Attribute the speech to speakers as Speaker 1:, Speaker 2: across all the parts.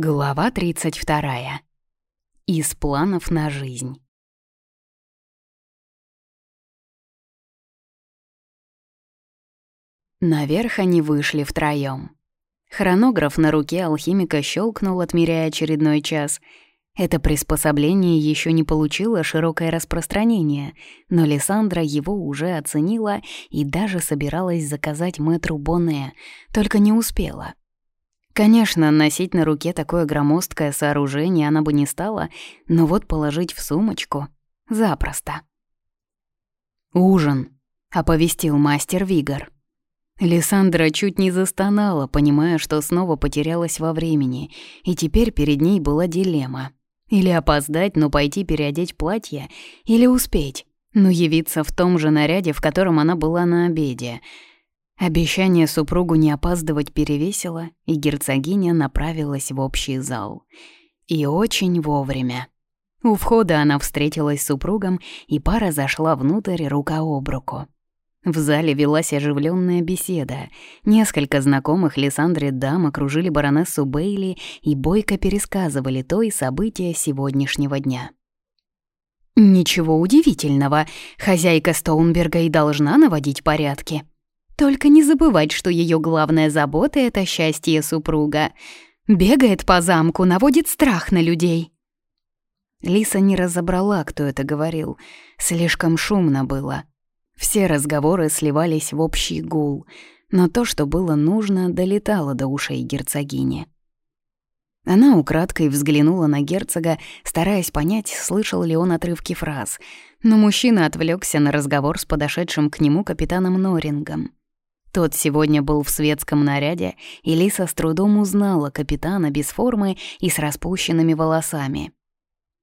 Speaker 1: Глава 32. Из планов на жизнь. Наверх они вышли втроём. Хронограф на руке алхимика щелкнул, отмеряя очередной час. Это приспособление еще не получило широкое распространение, но Лиссандра его уже оценила и даже собиралась заказать мэтру Боне, только не успела. Конечно, носить на руке такое громоздкое сооружение она бы не стала, но вот положить в сумочку — запросто. «Ужин», — оповестил мастер Вигор. Лиссандра чуть не застонала, понимая, что снова потерялась во времени, и теперь перед ней была дилемма. Или опоздать, но пойти переодеть платье, или успеть, но явиться в том же наряде, в котором она была на обеде — Обещание супругу не опаздывать перевесило, и герцогиня направилась в общий зал. И очень вовремя. У входа она встретилась с супругом, и пара зашла внутрь рука об руку. В зале велась оживленная беседа. Несколько знакомых Лиссандре дам окружили баронессу Бейли и бойко пересказывали то и события сегодняшнего дня. «Ничего удивительного, хозяйка Стоунберга и должна наводить порядки», только не забывать, что ее главная забота — это счастье супруга. Бегает по замку, наводит страх на людей. Лиса не разобрала, кто это говорил. Слишком шумно было. Все разговоры сливались в общий гул, но то, что было нужно, долетало до ушей герцогини. Она украдкой взглянула на герцога, стараясь понять, слышал ли он отрывки фраз, но мужчина отвлекся на разговор с подошедшим к нему капитаном Норингом. Тот сегодня был в светском наряде, и Лиса с трудом узнала капитана без формы и с распущенными волосами.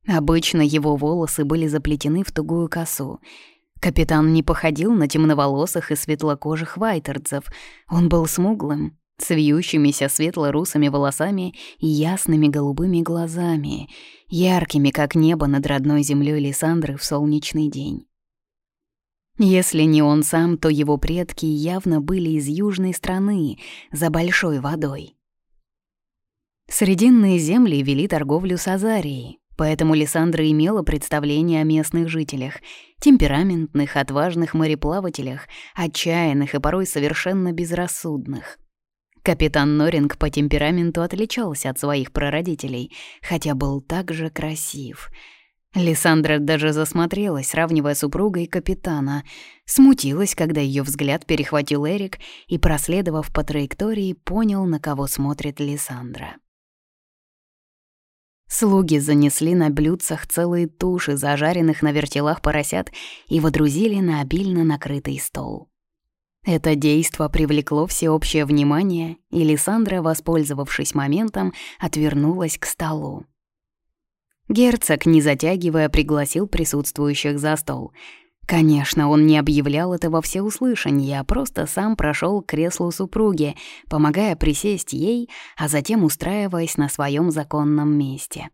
Speaker 1: Обычно его волосы были заплетены в тугую косу. Капитан не походил на темноволосых и светлокожих вайтердзов. Он был смуглым, с вьющимися светло-русыми волосами и ясными голубыми глазами, яркими, как небо над родной землей Лиссандры в солнечный день. Если не он сам, то его предки явно были из южной страны, за большой водой. Срединные земли вели торговлю с Азарией, поэтому Лиссандра имела представление о местных жителях, темпераментных, отважных мореплавателях, отчаянных и порой совершенно безрассудных. Капитан Норинг по темпераменту отличался от своих прародителей, хотя был также красив — Лиссандра даже засмотрелась, сравнивая супруга и капитана. Смутилась, когда ее взгляд перехватил Эрик и, проследовав по траектории, понял, на кого смотрит Лиссандра. Слуги занесли на блюдцах целые туши зажаренных на вертелах поросят и водрузили на обильно накрытый стол. Это действо привлекло всеобщее внимание, и Лиссандра, воспользовавшись моментом, отвернулась к столу. Герцог, не затягивая, пригласил присутствующих за стол. Конечно, он не объявлял это во всеуслышание, а просто сам прошел к креслу супруги, помогая присесть ей, а затем устраиваясь на своем законном месте.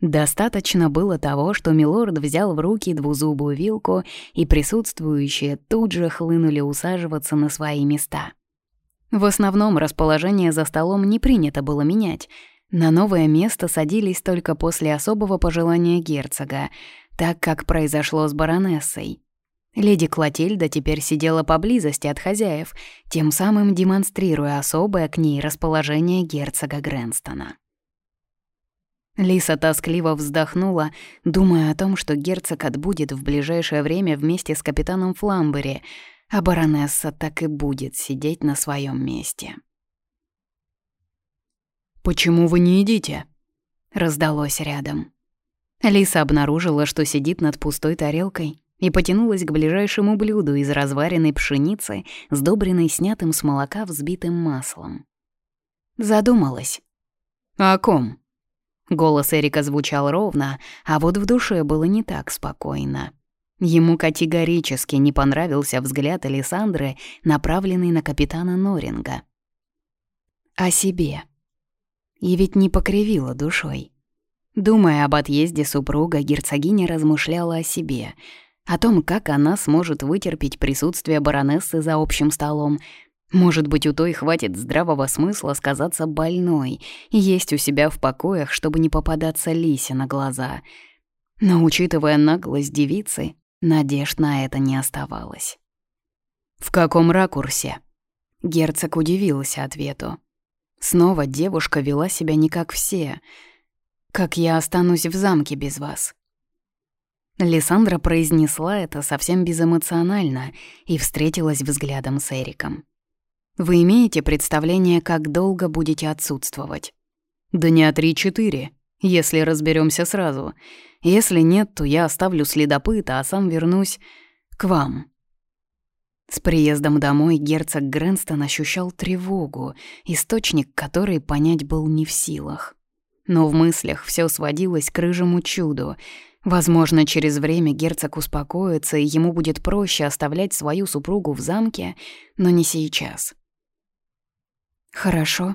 Speaker 1: Достаточно было того, что милорд взял в руки двузубую вилку, и присутствующие тут же хлынули усаживаться на свои места. В основном расположение за столом не принято было менять — на новое место садились только после особого пожелания герцога, так как произошло с баронессой. Леди Клотильда теперь сидела поблизости от хозяев, тем самым демонстрируя особое к ней расположение герцога Грэнстона. Лиса тоскливо вздохнула, думая о том, что герцог отбудет в ближайшее время вместе с капитаном Фламбери, а баронесса так и будет сидеть на своем месте.
Speaker 2: «Почему вы не едите?»
Speaker 1: Раздалось рядом. Лиса обнаружила, что сидит над пустой тарелкой и потянулась к ближайшему блюду из разваренной пшеницы, сдобренной снятым с молока взбитым маслом. Задумалась.
Speaker 2: «О ком?»
Speaker 1: Голос Эрика звучал ровно, а вот в душе было не так спокойно. Ему категорически не понравился взгляд Александры, направленный на капитана Норинга. «О себе», и ведь не покривила душой. Думая об отъезде супруга, герцогиня размышляла о себе, о том, как она сможет вытерпеть присутствие баронессы за общим столом. Может быть, у той хватит здравого смысла сказаться больной и есть у себя в покоях, чтобы не попадаться Лисе на глаза. Но, учитывая наглость девицы, надежд на это не оставалось. «В каком ракурсе?» Герцог удивился ответу. Снова девушка вела себя не как все. «Как я останусь в замке без вас?» Лиссандра произнесла это совсем безэмоционально и встретилась взглядом с Эриком. Вы имеете представление, как долго будете отсутствовать? Дня три-четыре, если разберемся сразу. Если нет, то я оставлю следопыта, а сам вернусь к вам. С приездом домой герцог Грэнстон ощущал тревогу, источник которой понять был не в силах. Но в мыслях все сводилось к рыжему чуду. Возможно, через время герцог успокоится, и ему будет проще оставлять свою супругу в замке, но не сейчас. «Хорошо».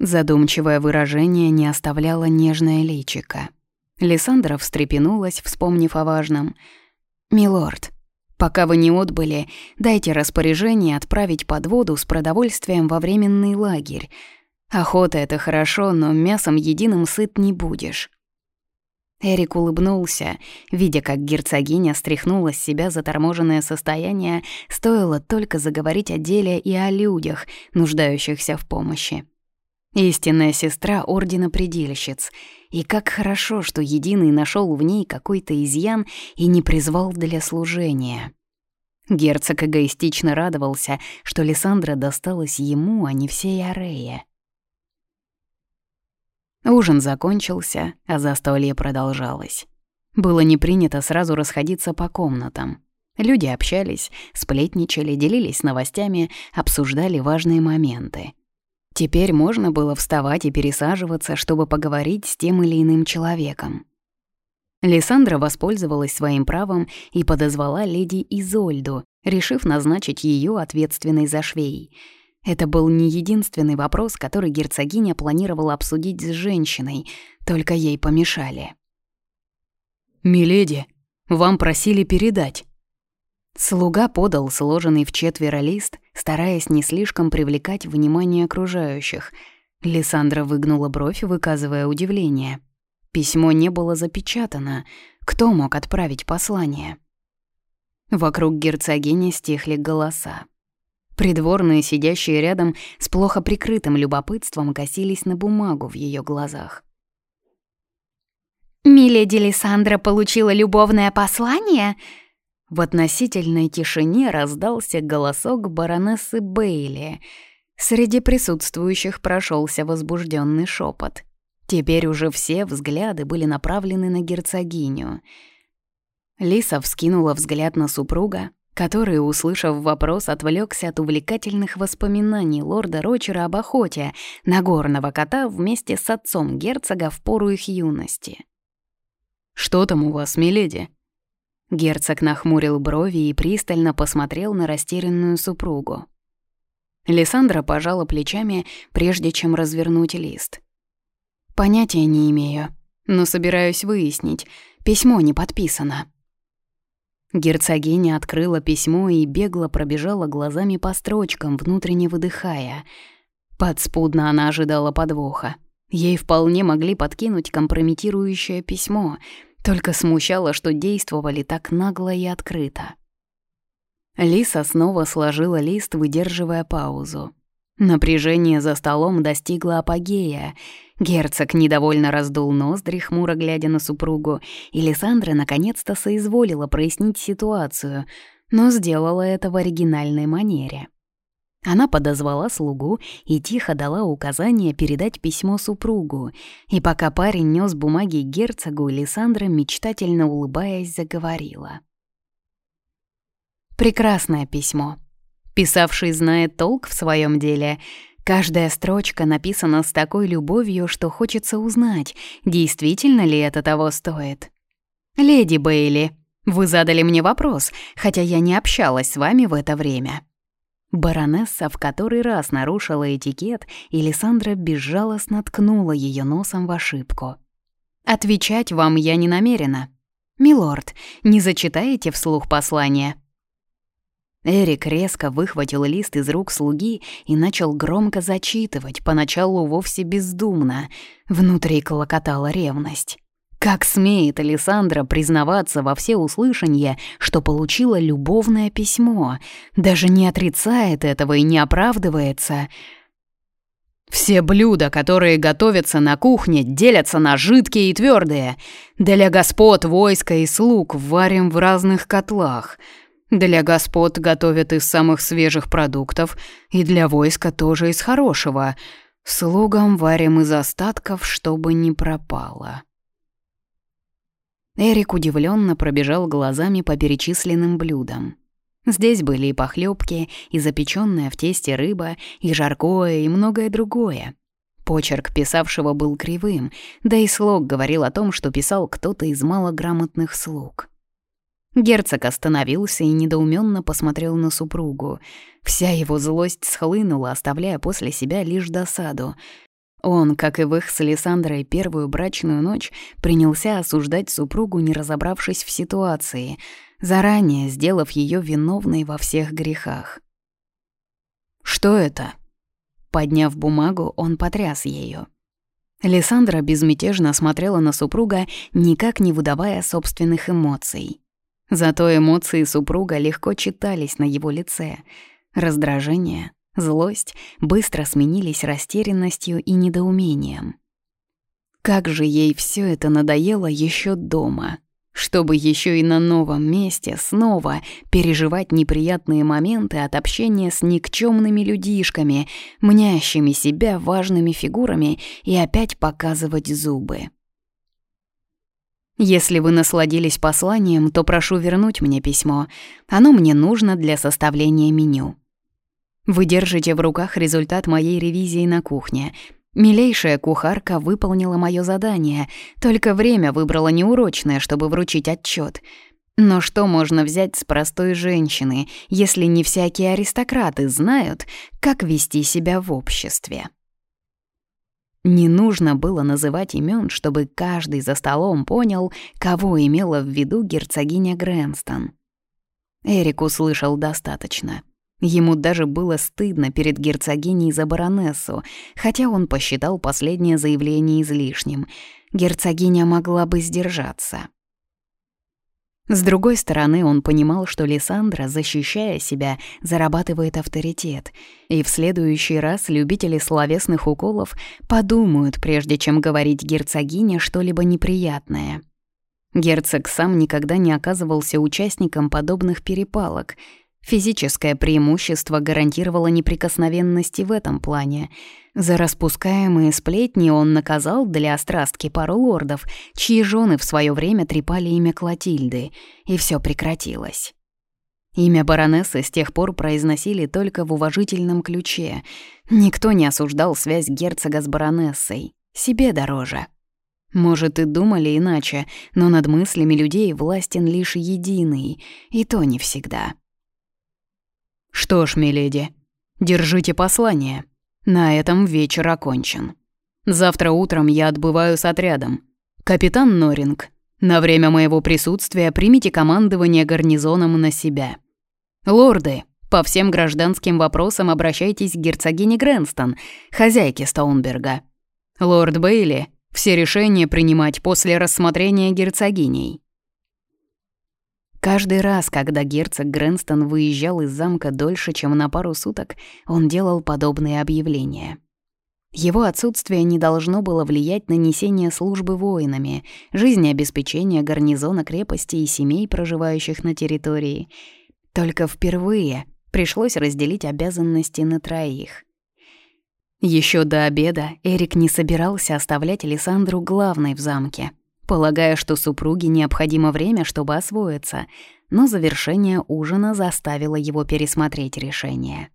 Speaker 1: Задумчивое выражение не оставляло нежное личико. Лиссандра встрепенулась, вспомнив о важном. «Милорд, пока вы не отбыли, дайте распоряжение отправить подводу с продовольствием во временный лагерь. Охота — это хорошо, но мясом единым сыт не будешь. Эрик улыбнулся, видя, как герцогиня стряхнула с себя заторможенное состояние, стоило только заговорить о деле и о людях, нуждающихся в помощи. Истинная сестра Ордена Предельщиц. И как хорошо, что Единый нашел в ней какой-то изъян и не призвал для служения. Герцог эгоистично радовался, что Лиссандра досталась ему, а не всей Арее. Ужин закончился, а застолье продолжалось. Было не принято сразу расходиться по комнатам. Люди общались, сплетничали, делились новостями, обсуждали важные моменты. Теперь можно было вставать и пересаживаться, чтобы поговорить с тем или иным человеком. Лиссандра воспользовалась своим правом и подозвала леди Изольду, решив назначить ее ответственной за швей — это был не единственный вопрос, который герцогиня планировала обсудить с женщиной, только ей помешали.
Speaker 2: «Миледи, вам просили передать».
Speaker 1: Слуга подал сложенный в четверо лист, стараясь не слишком привлекать внимание окружающих. Лиссандра выгнула бровь, выказывая удивление. Письмо не было запечатано. Кто мог отправить послание? Вокруг герцогини стихли голоса. Придворные, сидящие рядом, с плохо прикрытым любопытством косились на бумагу в ее глазах.
Speaker 3: «Миледи Лиссандра получила любовное послание?»
Speaker 1: В относительной тишине раздался голосок баронессы Бейли. Среди присутствующих прошелся возбужденный шепот. Теперь уже все взгляды были направлены на герцогиню. Лиса вскинула взгляд на супруга, который, услышав вопрос, отвлекся от увлекательных воспоминаний лорда Рочера об охоте на горного кота вместе с отцом герцога в пору их юности.
Speaker 2: «Что там у вас, миледи?»
Speaker 1: Герцог нахмурил брови и пристально посмотрел на растерянную супругу. Лиссандра пожала плечами, прежде чем развернуть лист. «Понятия не имею, но собираюсь выяснить. Письмо не подписано». Герцогиня открыла письмо и бегло пробежала глазами по строчкам, внутренне выдыхая. Подспудно она ожидала подвоха. Ей вполне могли подкинуть компрометирующее письмо, только смущало, что действовали так нагло и открыто. Лиса снова сложила лист, выдерживая паузу. Напряжение за столом достигло апогея. Герцог недовольно раздул ноздри, хмуро глядя на супругу, и Лиссандра наконец-то соизволила прояснить ситуацию, но сделала это в оригинальной манере. Она подозвала слугу и тихо дала указание передать письмо супругу, и пока парень нес бумаги герцогу, Лиссандра, мечтательно улыбаясь, заговорила. «Прекрасное письмо», Писавший знает толк в своем деле. Каждая строчка написана с такой любовью, что хочется узнать, действительно ли это того стоит. «Леди Бейли, вы задали мне вопрос, хотя я не общалась с вами в это время». Баронесса в который раз нарушила этикет, и Лиссандра безжалостно ткнула ее носом в ошибку. «Отвечать вам я не намерена. Милорд, не зачитаете вслух послание?» Эрик резко выхватил лист из рук слуги и начал громко зачитывать, поначалу вовсе бездумно. Внутри клокотала ревность. Как смеет Александра признаваться во всеуслышание, что получила любовное письмо, даже не отрицает этого и не оправдывается. «Все блюда, которые готовятся на кухне, делятся на жидкие и твердые. Для господ, войска и слуг варим в разных котлах. Для господ готовят из самых свежих продуктов, и для войска тоже из хорошего. Слугам варим из остатков, чтобы не пропало». Эрик удивленно пробежал глазами по перечисленным блюдам. Здесь были и похлебки, и запеченная в тесте рыба, и жаркое, и многое другое. Почерк писавшего был кривым, да и слог говорил о том, что писал кто-то из малограмотных слуг. Герцог остановился и недоуменно посмотрел на супругу. Вся его злость схлынула, оставляя после себя лишь досаду — он, как и в их с Александрой первую брачную ночь, принялся осуждать супругу, не разобравшись в ситуации, заранее сделав ее виновной во всех грехах. «Что это?» Подняв бумагу, он потряс ею. Лиссандра безмятежно смотрела на супруга, никак не выдавая собственных эмоций. Зато эмоции супруга легко читались на его лице. Раздражение, Злость быстро сменились растерянностью и недоумением. Как же ей все это надоело еще дома, чтобы еще и на новом месте снова переживать неприятные моменты от общения с никчемными людишками, мнящими себя важными фигурами и опять показывать зубы. Если вы насладились посланием, то прошу вернуть мне письмо. Оно мне нужно для составления меню. Вы держите в руках результат моей ревизии на кухне. Милейшая кухарка выполнила мое задание, только время выбрала неурочное, чтобы вручить отчет. Но что можно взять с простой женщины, если не всякие аристократы знают, как вести себя в обществе? Не нужно было называть имен, чтобы каждый за столом понял, кого имела в виду герцогиня Грэнстон. Эрик услышал достаточно. Ему даже было стыдно перед герцогиней за баронессу, хотя он посчитал последнее заявление излишним. Герцогиня могла бы сдержаться. С другой стороны, он понимал, что Лиссандра, защищая себя, зарабатывает авторитет, и в следующий раз любители словесных уколов подумают, прежде чем говорить герцогине что-либо неприятное. Герцог сам никогда не оказывался участником подобных перепалок — Физическое преимущество гарантировало неприкосновенность в этом плане. За распускаемые сплетни он наказал для острастки пару лордов, чьи жены в свое время трепали имя Клотильды, и все прекратилось. Имя баронессы с тех пор произносили только в уважительном ключе. Никто не осуждал связь герцога с баронессой. Себе дороже. Может, и думали иначе, но над мыслями людей властен лишь единый, и то не всегда. «Что ж, миледи, держите послание. На этом вечер окончен. Завтра утром я отбываю с отрядом. Капитан Норинг, на время моего присутствия примите командование гарнизоном на себя. Лорды, по всем гражданским вопросам обращайтесь к герцогине Грэнстон, хозяйке Стоунберга. Лорд Бейли, все решения принимать после рассмотрения герцогиней. Каждый раз, когда герцог Грэнстон выезжал из замка дольше, чем на пару суток, он делал подобные объявления. Его отсутствие не должно было влиять на несение службы воинами, жизнеобеспечение гарнизона крепости и семей, проживающих на территории. Только впервые пришлось разделить обязанности на троих. Еще до обеда Эрик не собирался оставлять Александру главной в замке — полагая, что супруге необходимо время, чтобы освоиться, но завершение ужина заставило его пересмотреть решение.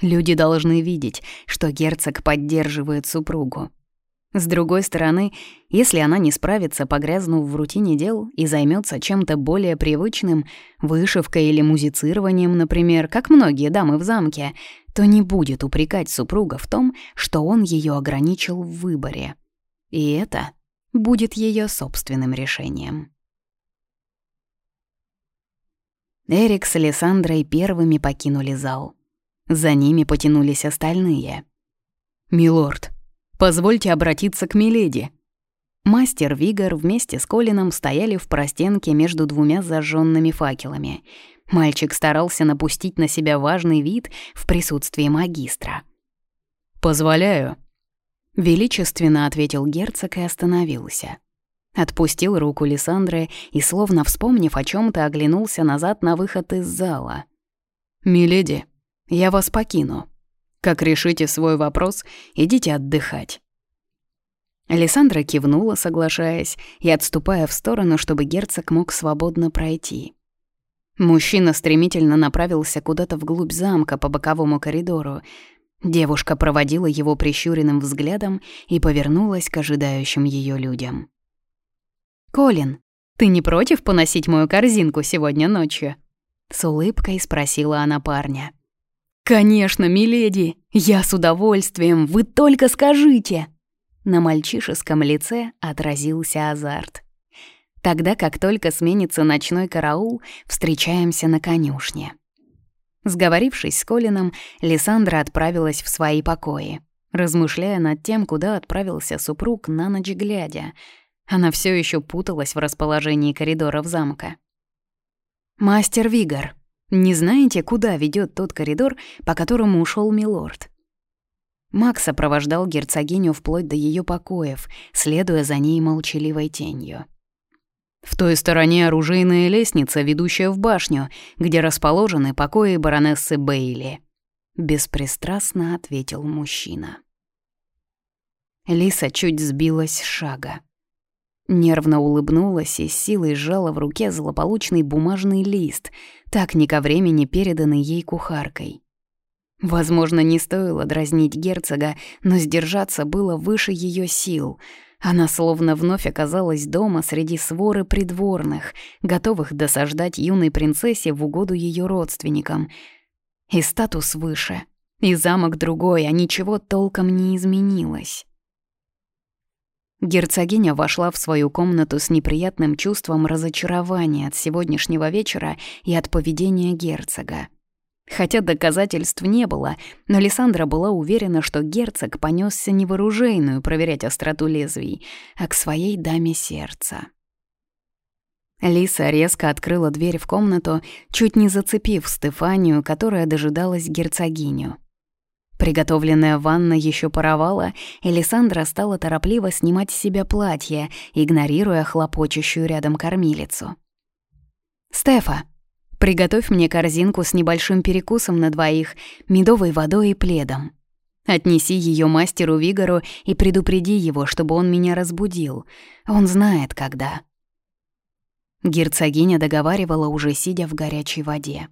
Speaker 1: Люди должны видеть, что герцог поддерживает супругу. С другой стороны, если она не справится, погрязнув в рутине дел и займется чем-то более привычным, вышивкой или музицированием, например, как многие дамы в замке, то не будет упрекать супруга в том, что он ее ограничил в выборе. И это будет ее собственным решением. Эрик с Александрой первыми покинули зал. За ними потянулись остальные.
Speaker 2: «Милорд, позвольте обратиться к Миледи».
Speaker 1: Мастер Вигор вместе с Колином стояли в простенке между двумя зажженными факелами. Мальчик старался напустить на себя важный вид в присутствии магистра.
Speaker 2: «Позволяю», —
Speaker 1: величественно ответил герцог и остановился. Отпустил руку Лиссандры и, словно вспомнив о чем то оглянулся назад на выход из зала.
Speaker 2: «Миледи, я вас покину. Как решите свой вопрос, идите отдыхать».
Speaker 1: Александра кивнула, соглашаясь, и отступая в сторону, чтобы герцог мог свободно пройти. Мужчина стремительно направился куда-то вглубь замка по боковому коридору. Девушка проводила его прищуренным взглядом и повернулась к ожидающим ее людям. «Колин, ты не против поносить мою корзинку сегодня ночью?» С улыбкой спросила она парня.
Speaker 2: «Конечно, миледи, я с удовольствием, вы только скажите!»
Speaker 1: На мальчишеском лице отразился азарт. Тогда, как только сменится ночной караул, встречаемся на конюшне. Сговорившись с Колином, Лиссандра отправилась в свои покои, размышляя над тем, куда отправился супруг на ночь глядя — она все еще путалась в расположении коридоров замка. «Мастер Вигар, не знаете, куда ведет тот коридор, по которому ушел милорд?» Макс сопровождал герцогиню вплоть до ее покоев, следуя за ней молчаливой тенью.
Speaker 2: «В той стороне оружейная лестница, ведущая в башню, где расположены покои баронессы Бейли», — беспристрастно ответил мужчина. Лиса чуть сбилась с шага. Нервно улыбнулась и с силой сжала в руке злополучный бумажный лист, так не ко времени переданный ей кухаркой. Возможно, не стоило дразнить герцога, но сдержаться было выше ее сил. Она словно вновь оказалась дома среди своры придворных, готовых досаждать юной принцессе в угоду ее родственникам. И статус выше, и замок другой, а ничего толком не изменилось. Герцогиня вошла в свою комнату с неприятным чувством разочарования от сегодняшнего вечера и от поведения герцога. Хотя доказательств не было, но Лиссандра была уверена, что герцог понесся не в оружейную проверять остроту лезвий, а к своей даме сердца. Лиса резко открыла дверь в комнату, чуть не зацепив Стефанию, которая дожидалась герцогиню. Приготовленная ванна еще паровала, и Лиссандра стала торопливо снимать с себя платье, игнорируя хлопочущую рядом кормилицу. «Стефа, приготовь мне корзинку с небольшим перекусом на двоих, медовой водой и пледом. Отнеси ее мастеру Вигору и предупреди его, чтобы он меня разбудил. Он знает, когда». Герцогиня договаривала, уже сидя в горячей воде.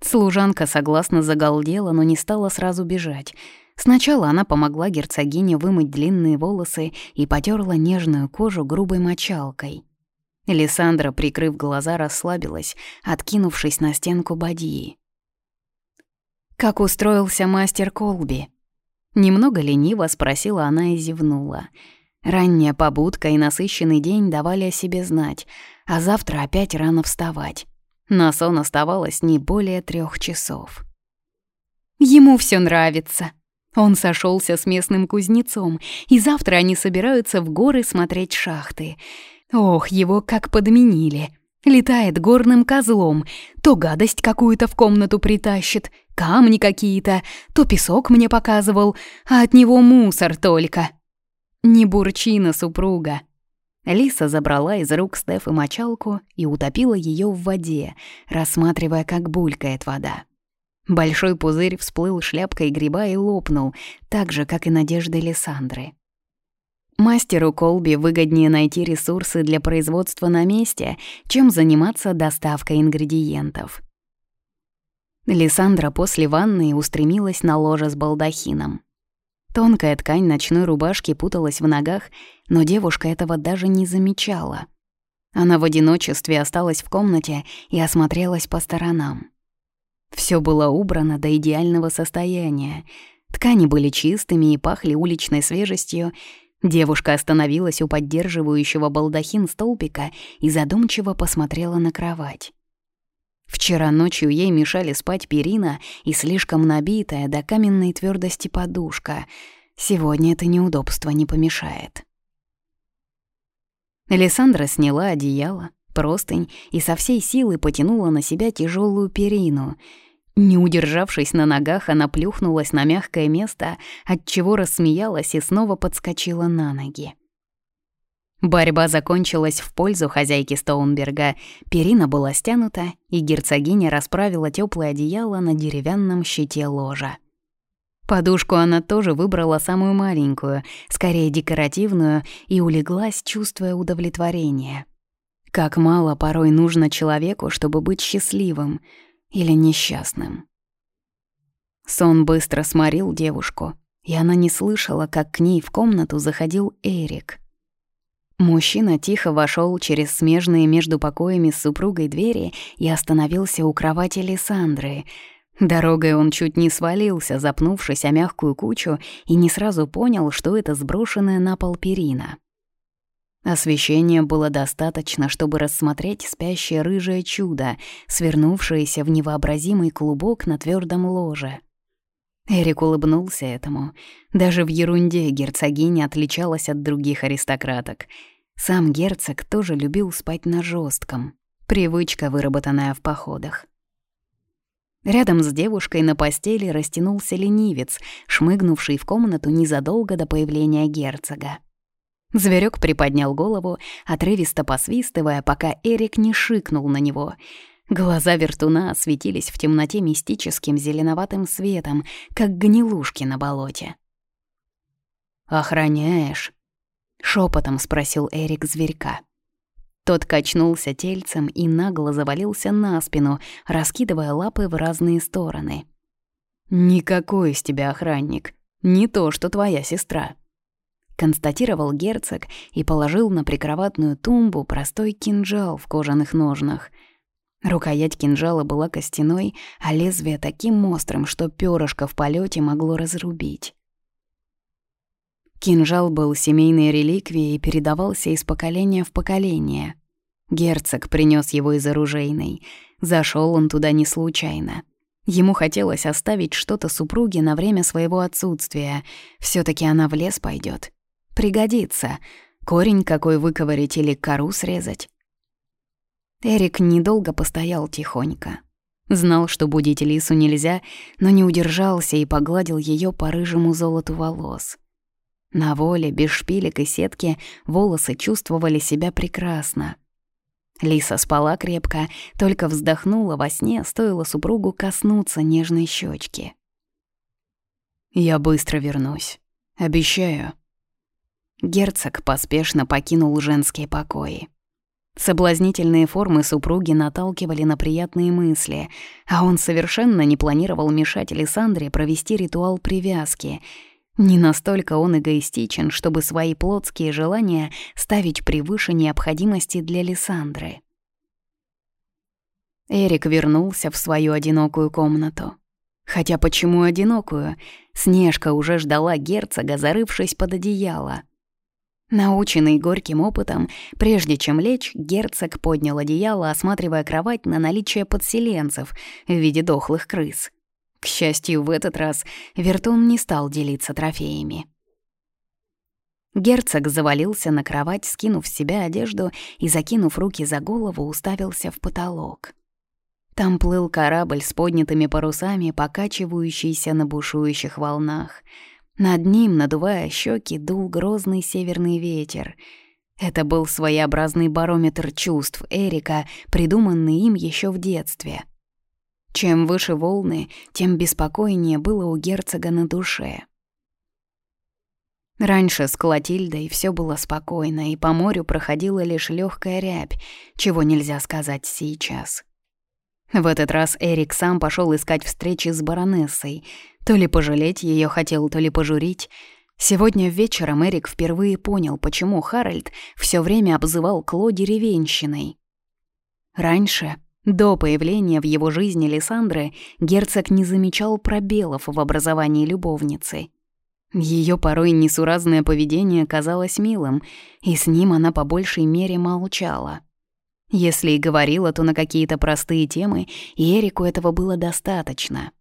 Speaker 2: Служанка согласно загалдела, но не стала сразу бежать. Сначала она помогла герцогине вымыть длинные волосы и потерла нежную кожу грубой мочалкой. Лиссандра, прикрыв глаза, расслабилась, откинувшись на стенку бадьи. «Как устроился мастер Колби?» Немного лениво спросила она и зевнула. Ранняя побудка и насыщенный день давали о себе знать, а завтра опять рано вставать. На сон оставалось не более трех часов. Ему все нравится. Он сошелся с местным кузнецом, и завтра они собираются в горы смотреть шахты. Ох, его как подменили. Летает горным козлом, то гадость какую-то в комнату притащит, камни какие-то, то песок мне показывал, а от него мусор только. Не бурчина супруга, Лиса забрала из рук Стефы мочалку и утопила ее в воде, рассматривая, как булькает вода. Большой пузырь всплыл шляпкой гриба и лопнул, так же, как и надежды Лиссандры. Мастеру Колби выгоднее найти ресурсы для производства на месте, чем заниматься доставкой ингредиентов. Лиссандра после ванны устремилась на ложе с балдахином. Тонкая ткань ночной рубашки путалась в ногах, но девушка этого даже не замечала. Она в одиночестве осталась в комнате и осмотрелась по сторонам. Все было убрано до идеального состояния. Ткани были чистыми и пахли уличной свежестью. Девушка остановилась у поддерживающего балдахин столбика и задумчиво посмотрела на кровать. Вчера ночью ей мешали спать перина и слишком набитая до каменной твердости подушка. Сегодня это неудобство не помешает. Александра сняла одеяло, простынь и со всей силы потянула на себя тяжелую перину. Не удержавшись на ногах, она плюхнулась на мягкое место, отчего рассмеялась и снова подскочила на ноги. Борьба закончилась в пользу хозяйки Стоунберга. Перина была стянута, и герцогиня расправила теплое одеяло на деревянном щите ложа. Подушку она тоже выбрала самую маленькую, скорее декоративную, и улеглась, чувствуя удовлетворение. Как мало порой нужно человеку, чтобы быть счастливым или несчастным. Сон быстро сморил девушку, и она не слышала, как к ней в комнату заходил Эрик — Мужчина тихо вошел через смежные между покоями с супругой двери и остановился у кровати Лиссандры. Дорогой он чуть не свалился, запнувшись о мягкую кучу, и не сразу понял, что это сброшенная на пол перина. Освещения было достаточно, чтобы рассмотреть спящее рыжее чудо, свернувшееся в невообразимый клубок на твердом ложе. Эрик улыбнулся этому. Даже в ерунде герцогиня отличалась от других аристократок. Сам герцог тоже любил спать на жестком. Привычка, выработанная в походах. Рядом с девушкой на постели растянулся ленивец, шмыгнувший в комнату незадолго до появления герцога. Зверек приподнял голову, отрывисто посвистывая, пока Эрик не шикнул на него — Глаза вертуна светились в темноте мистическим зеленоватым светом, как гнилушки на болоте. «Охраняешь?» — шепотом спросил Эрик зверька. Тот качнулся тельцем и нагло завалился на спину, раскидывая лапы в разные стороны. «Никакой из тебя охранник. Не то, что твоя сестра», — констатировал герцог и положил на прикроватную тумбу простой кинжал в кожаных ножнах — Рукоять кинжала была костяной, а лезвие таким острым, что перышко в полете могло разрубить. Кинжал был семейной реликвией и передавался из поколения в поколение. Герцог принес его из оружейной. Зашел он туда не случайно. Ему хотелось оставить что-то супруге на время своего отсутствия. все таки она в лес пойдет. Пригодится. Корень какой выковырять или кору срезать. Эрик недолго постоял тихонько. Знал, что будить Лису нельзя, но не удержался и погладил ее по рыжему золоту волос. На воле, без шпилек и сетки, волосы чувствовали себя прекрасно. Лиса спала крепко, только вздохнула во сне, стоило супругу коснуться нежной щечки. «Я быстро вернусь. Обещаю». Герцог поспешно покинул женские покои. Соблазнительные формы супруги наталкивали на приятные мысли, а он совершенно не планировал мешать Александре провести ритуал привязки. Не настолько он эгоистичен, чтобы свои плотские желания ставить превыше необходимости для Лиссандры. Эрик вернулся в свою одинокую комнату. Хотя почему одинокую? Снежка уже ждала герцога, зарывшись под одеяло. Наученный горьким опытом, прежде чем лечь, герцог поднял одеяло, осматривая кровать на наличие подселенцев в виде дохлых крыс. К счастью, в этот раз Вертун не стал делиться трофеями. Герцог завалился на кровать, скинув с себя одежду и, закинув руки за голову, уставился в потолок. Там плыл корабль с поднятыми парусами, покачивающийся на бушующих волнах — над ним, надувая щеки, дул грозный северный ветер. Это был своеобразный барометр чувств Эрика, придуманный им еще в детстве. Чем выше волны, тем беспокойнее было у герцога на душе. Раньше с Клотильдой все было спокойно, и по морю проходила лишь легкая рябь, чего нельзя сказать сейчас. В этот раз Эрик сам пошел искать встречи с баронессой, то ли пожалеть ее хотел, то ли пожурить. Сегодня вечером Эрик впервые понял, почему Харальд все время обзывал Кло деревенщиной. Раньше, до появления в его жизни Лиссандры, герцог не замечал пробелов в образовании любовницы. Ее порой несуразное поведение казалось милым, и с ним она по большей мере молчала. Если и говорила, то на какие-то простые темы, и Эрику этого было достаточно.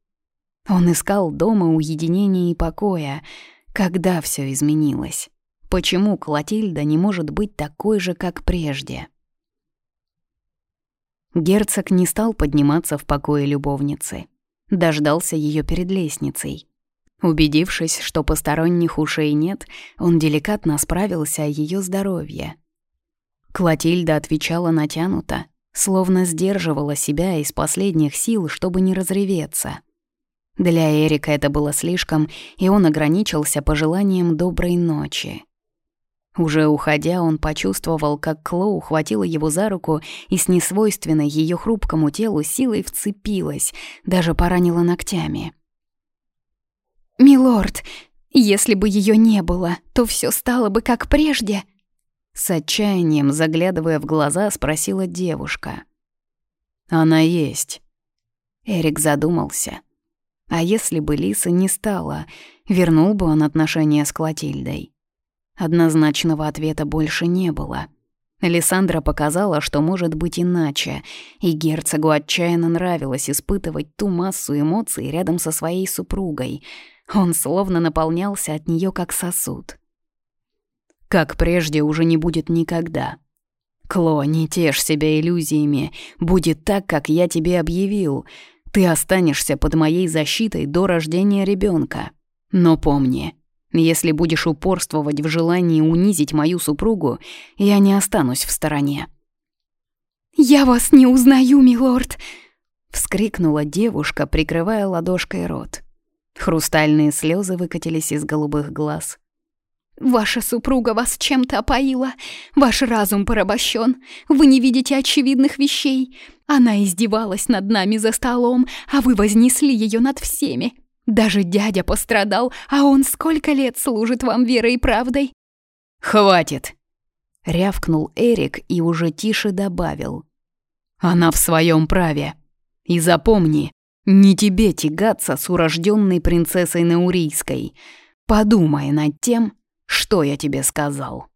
Speaker 2: Он искал дома уединения и покоя. Когда все изменилось? Почему Клотильда не может быть такой же, как прежде? Герцог не стал подниматься в покое любовницы. Дождался ее перед лестницей. Убедившись, что посторонних ушей нет, он деликатно справился о ее здоровье. Клотильда отвечала натянуто, словно сдерживала себя из последних сил, чтобы не разреветься. Для Эрика это было слишком, и он ограничился пожеланием доброй ночи. Уже уходя, он почувствовал, как Кло ухватила его за руку и с несвойственной ее хрупкому телу силой вцепилась, даже поранила ногтями.
Speaker 3: «Милорд, если бы ее не было, то все стало бы как прежде»,
Speaker 2: с отчаянием, заглядывая в глаза, спросила девушка. «Она есть». Эрик задумался. А если бы Лиса не стала, вернул бы он отношения с Клотильдой? Однозначного ответа больше не было. Александра показала, что может быть иначе, и герцогу отчаянно нравилось испытывать ту массу эмоций рядом со своей супругой. Он словно наполнялся от нее как сосуд. Как прежде уже не будет никогда. Кло, не тешь себя иллюзиями, будет так, как я тебе объявил. Ты останешься под моей защитой до рождения ребенка. Но помни, если будешь упорствовать в желании унизить мою супругу, я не останусь в стороне».
Speaker 3: «Я вас не узнаю, милорд!» — вскрикнула
Speaker 2: девушка, прикрывая ладошкой рот. Хрустальные слезы выкатились из голубых глаз.
Speaker 3: «Ваша супруга вас чем-то опоила, ваш разум порабощен, вы не видите очевидных вещей. Она издевалась над нами за столом, а вы вознесли ее над всеми. Даже дядя пострадал, а он сколько лет служит вам верой и правдой?»
Speaker 2: «Хватит!» — рявкнул Эрик и уже тише добавил. «Она в своем праве. И запомни, не тебе тягаться с урожденной принцессой Наурийской. Подумай над тем, что я тебе сказал».